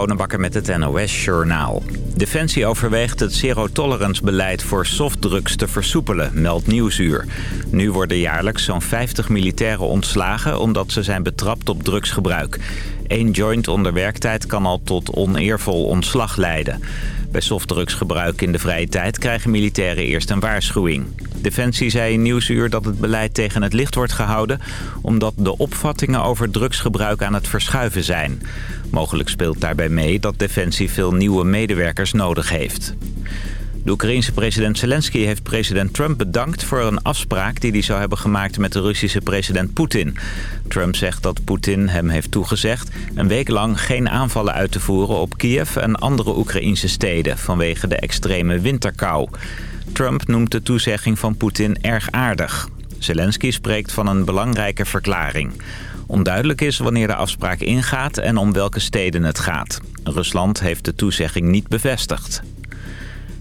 Bonenbakker met het NOS Journaal. Defensie overweegt het zero-tolerance-beleid voor softdrugs te versoepelen, meldt Nieuwsuur. Nu worden jaarlijks zo'n 50 militairen ontslagen omdat ze zijn betrapt op drugsgebruik. Eén joint onder werktijd kan al tot oneervol ontslag leiden. Bij softdrugsgebruik in de vrije tijd krijgen militairen eerst een waarschuwing. Defensie zei in Nieuwsuur dat het beleid tegen het licht wordt gehouden... omdat de opvattingen over drugsgebruik aan het verschuiven zijn. Mogelijk speelt daarbij mee dat Defensie veel nieuwe medewerkers nodig heeft. De Oekraïense president Zelensky heeft president Trump bedankt voor een afspraak die hij zou hebben gemaakt met de Russische president Poetin. Trump zegt dat Poetin hem heeft toegezegd een week lang geen aanvallen uit te voeren op Kiev en andere Oekraïnse steden vanwege de extreme winterkou. Trump noemt de toezegging van Poetin erg aardig. Zelensky spreekt van een belangrijke verklaring. Onduidelijk is wanneer de afspraak ingaat en om welke steden het gaat. Rusland heeft de toezegging niet bevestigd.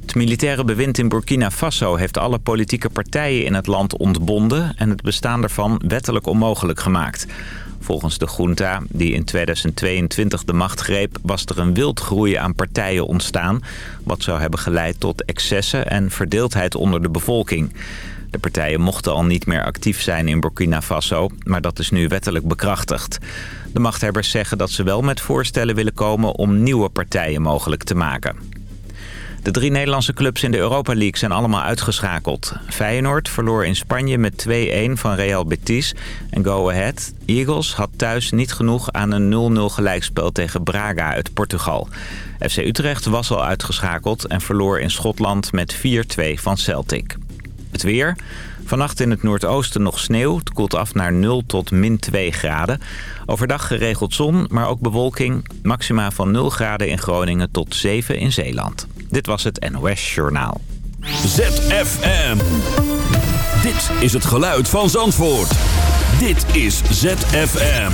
Het militaire bewind in Burkina Faso heeft alle politieke partijen in het land ontbonden... en het bestaan ervan wettelijk onmogelijk gemaakt. Volgens de junta, die in 2022 de macht greep... was er een wildgroei aan partijen ontstaan... wat zou hebben geleid tot excessen en verdeeldheid onder de bevolking. De partijen mochten al niet meer actief zijn in Burkina Faso... maar dat is nu wettelijk bekrachtigd. De machthebbers zeggen dat ze wel met voorstellen willen komen... om nieuwe partijen mogelijk te maken. De drie Nederlandse clubs in de Europa League zijn allemaal uitgeschakeld. Feyenoord verloor in Spanje met 2-1 van Real Betis. En Go Ahead Eagles had thuis niet genoeg aan een 0-0 gelijkspel tegen Braga uit Portugal. FC Utrecht was al uitgeschakeld en verloor in Schotland met 4-2 van Celtic. Weer... Vannacht in het noordoosten nog sneeuw. Het koelt af naar 0 tot min 2 graden. Overdag geregeld zon, maar ook bewolking. Maxima van 0 graden in Groningen tot 7 in Zeeland. Dit was het NOS Journaal. ZFM. Dit is het geluid van Zandvoort. Dit is ZFM.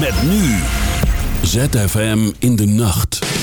Met nu. ZFM in de nacht.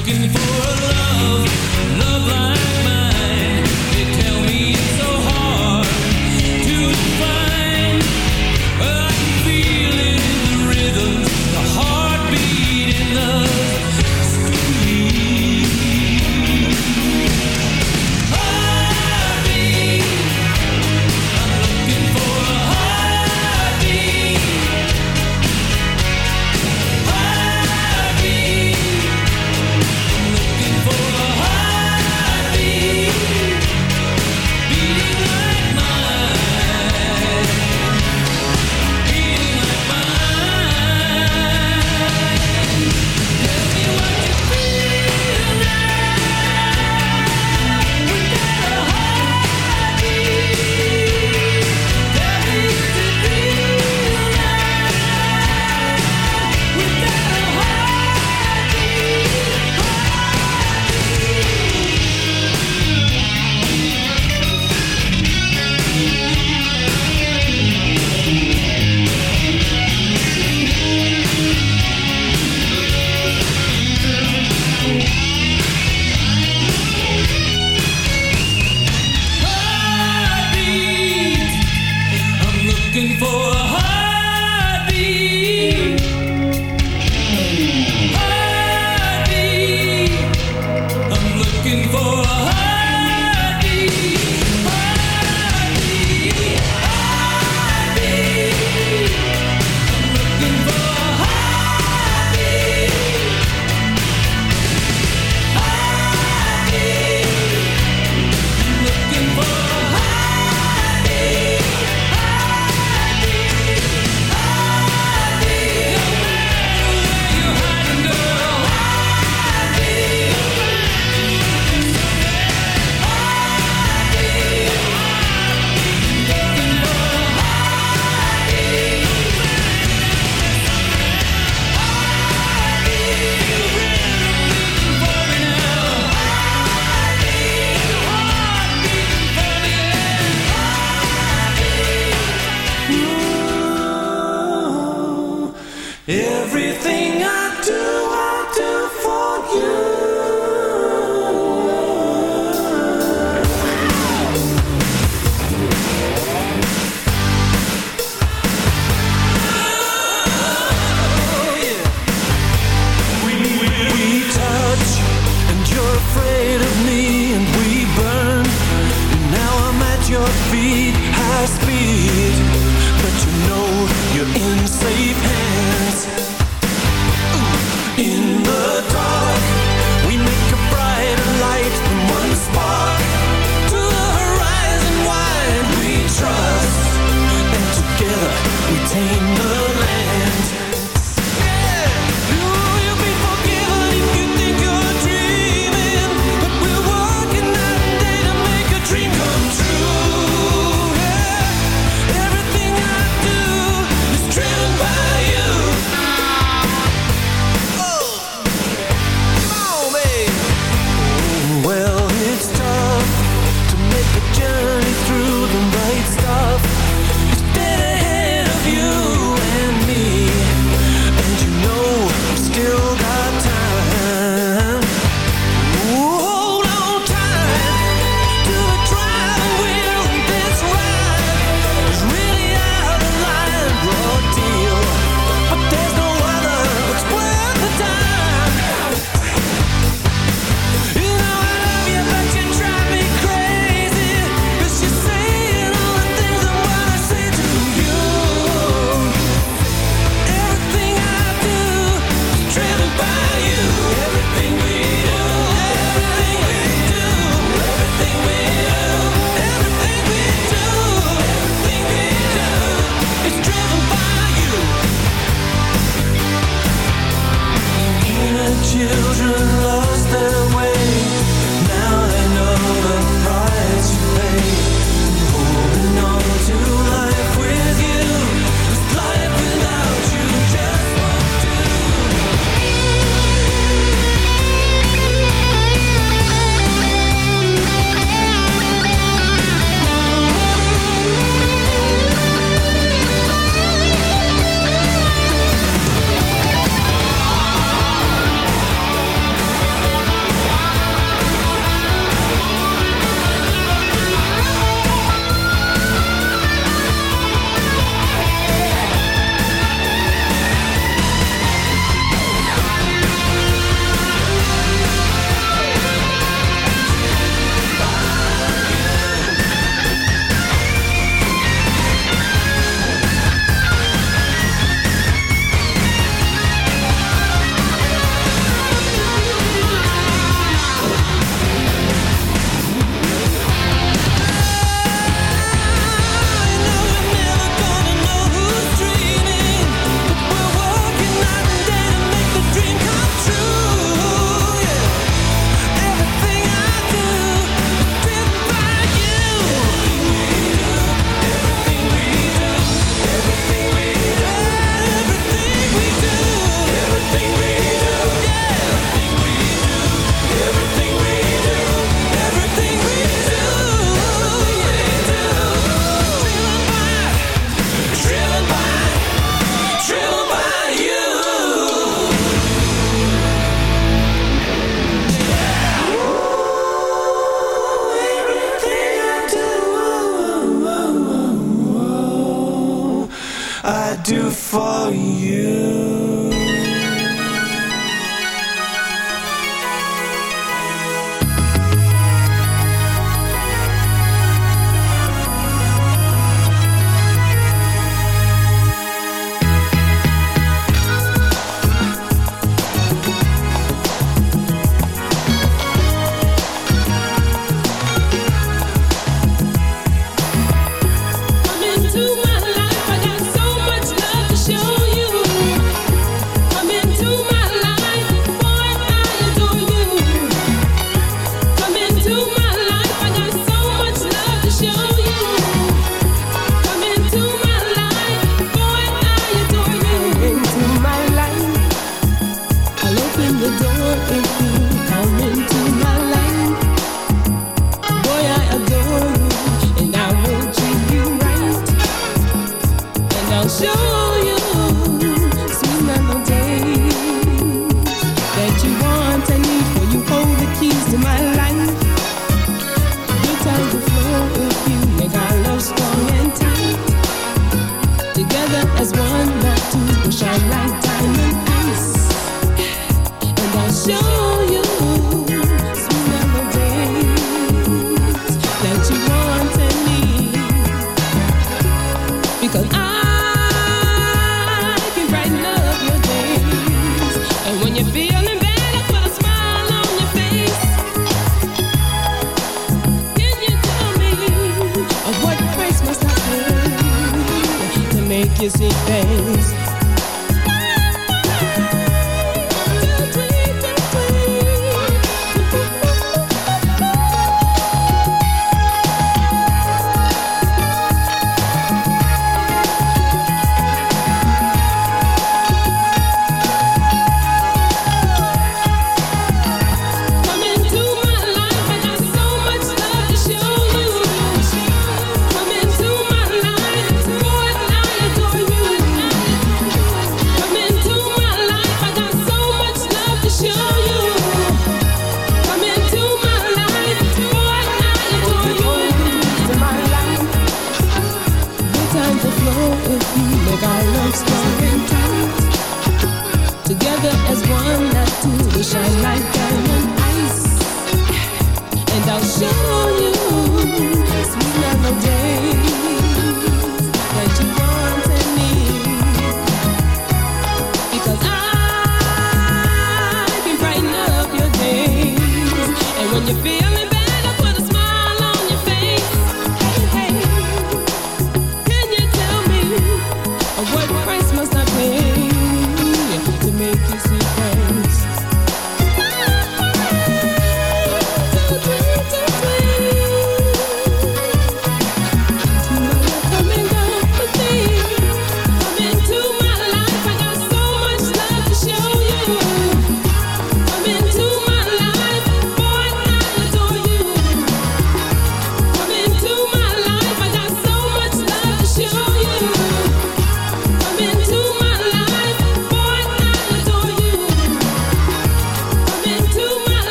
looking for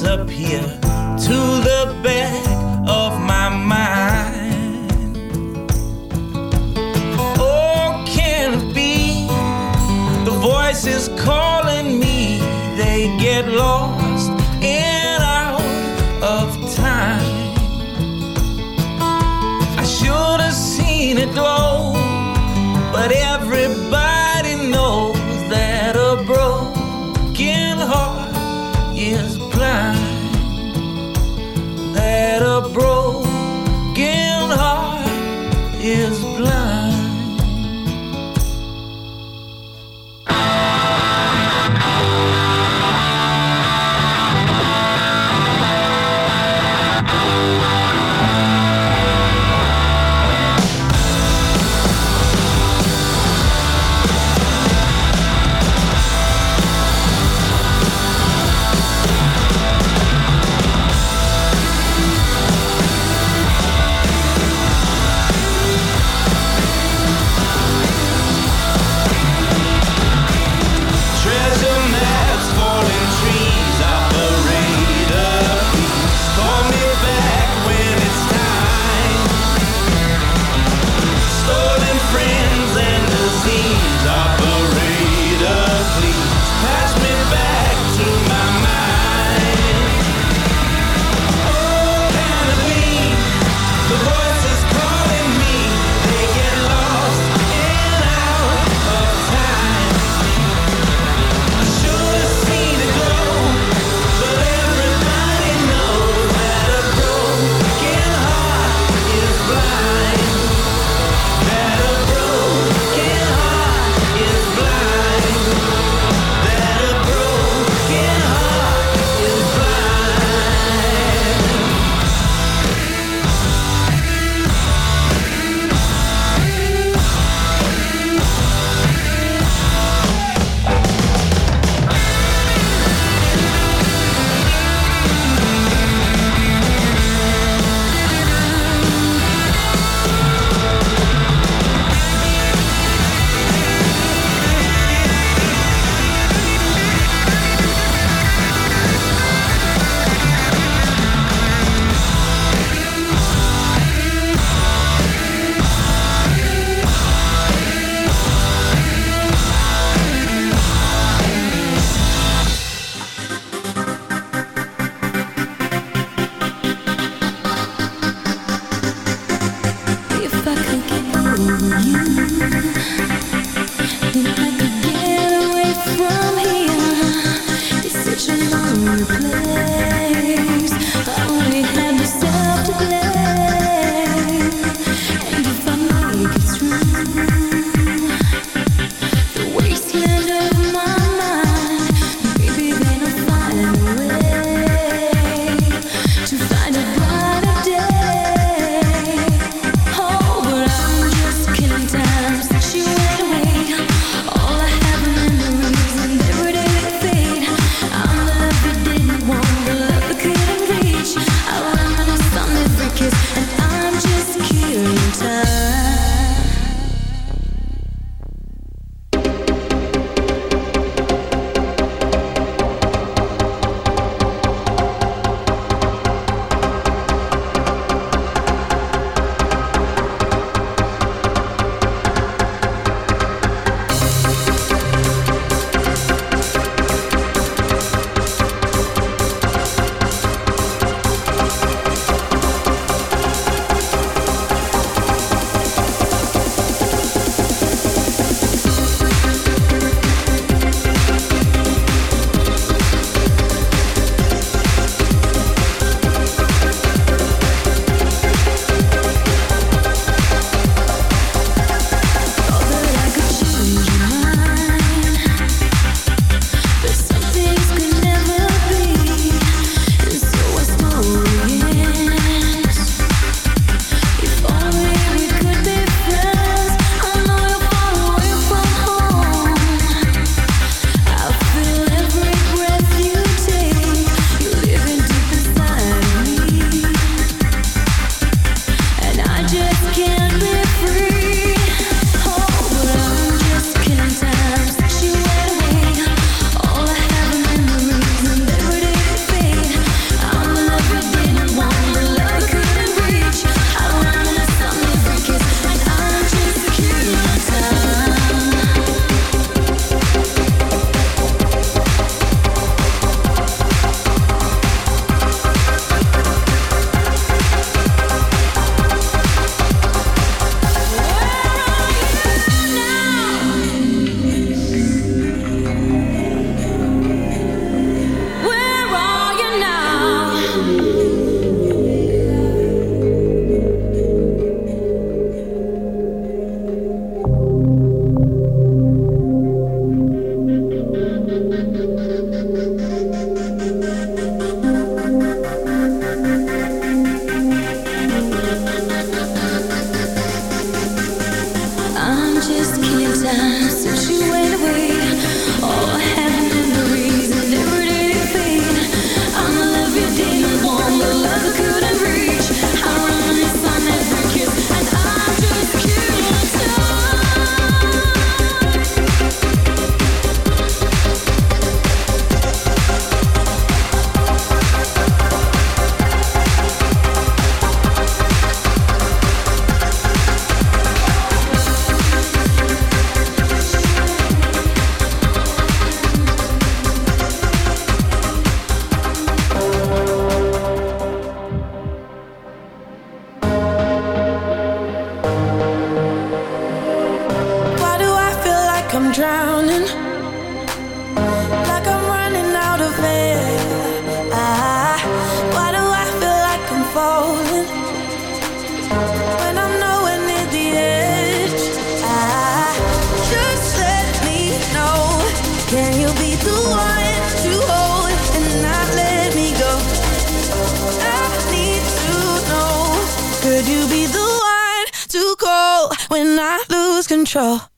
Disappear lose control.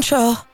control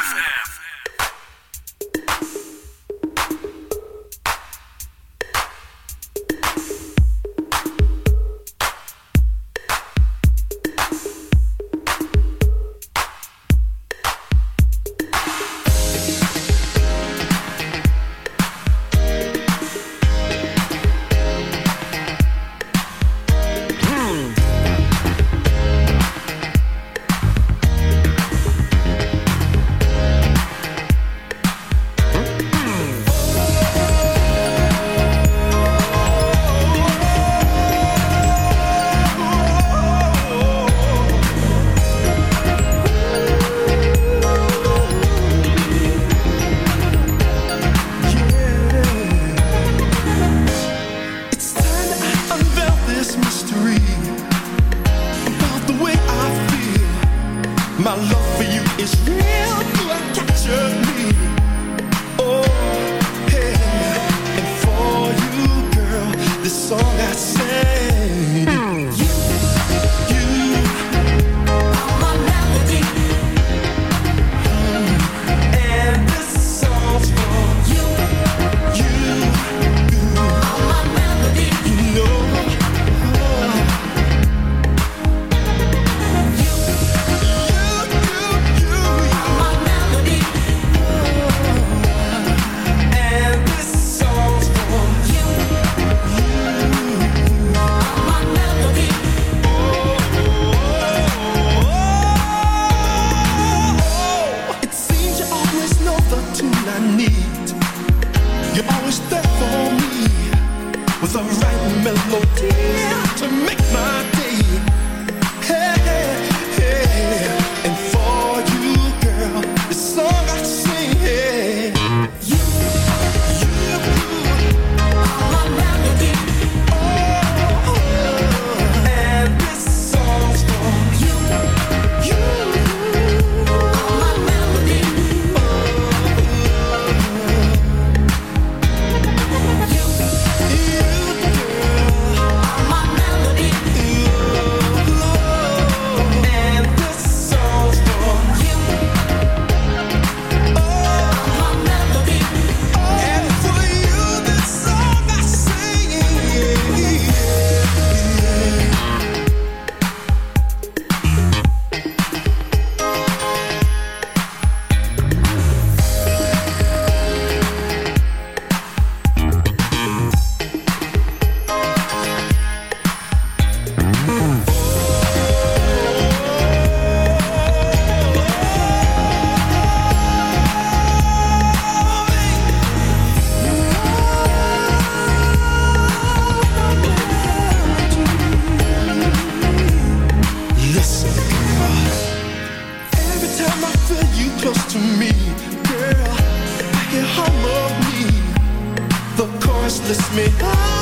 restless me.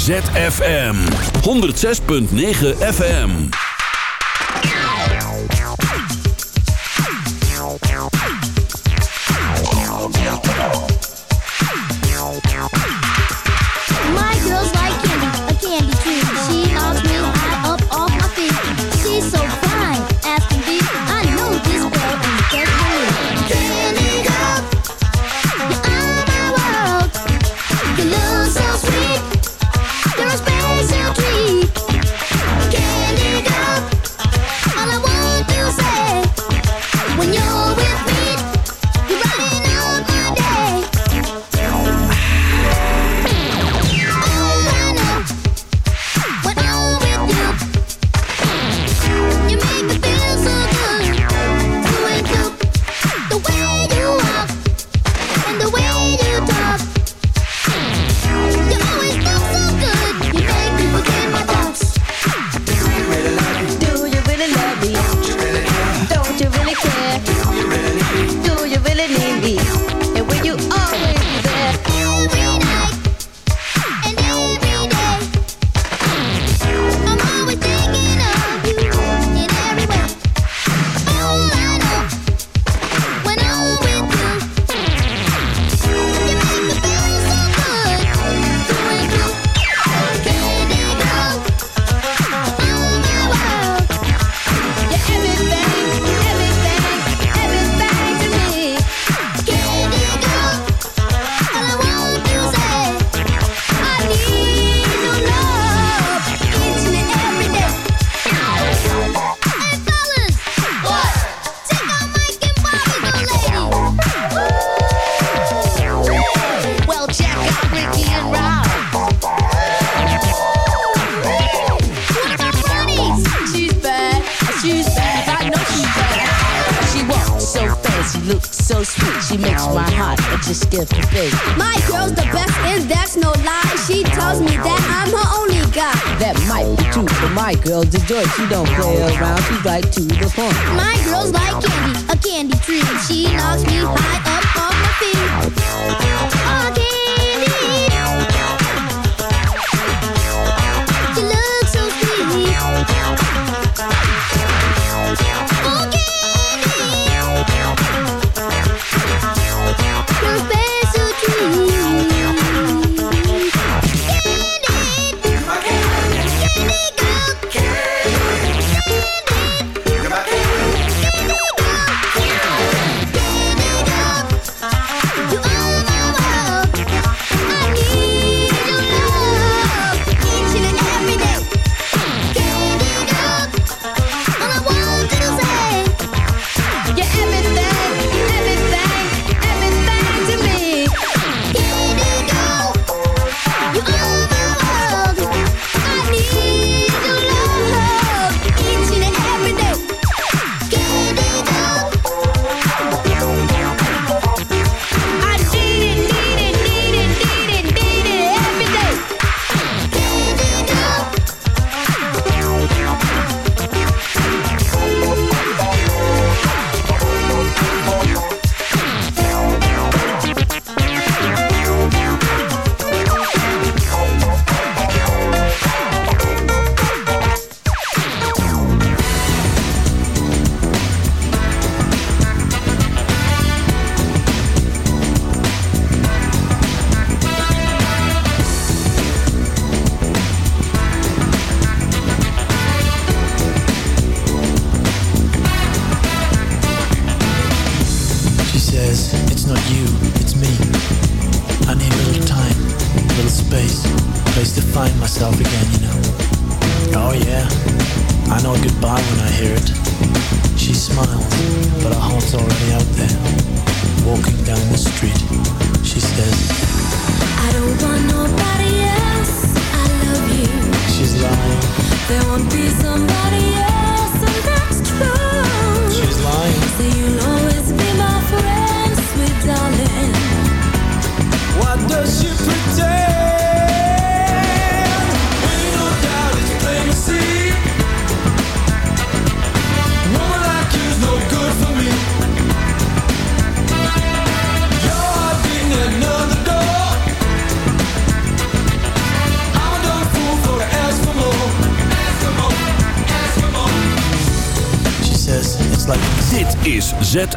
ZFM 106.9 FM.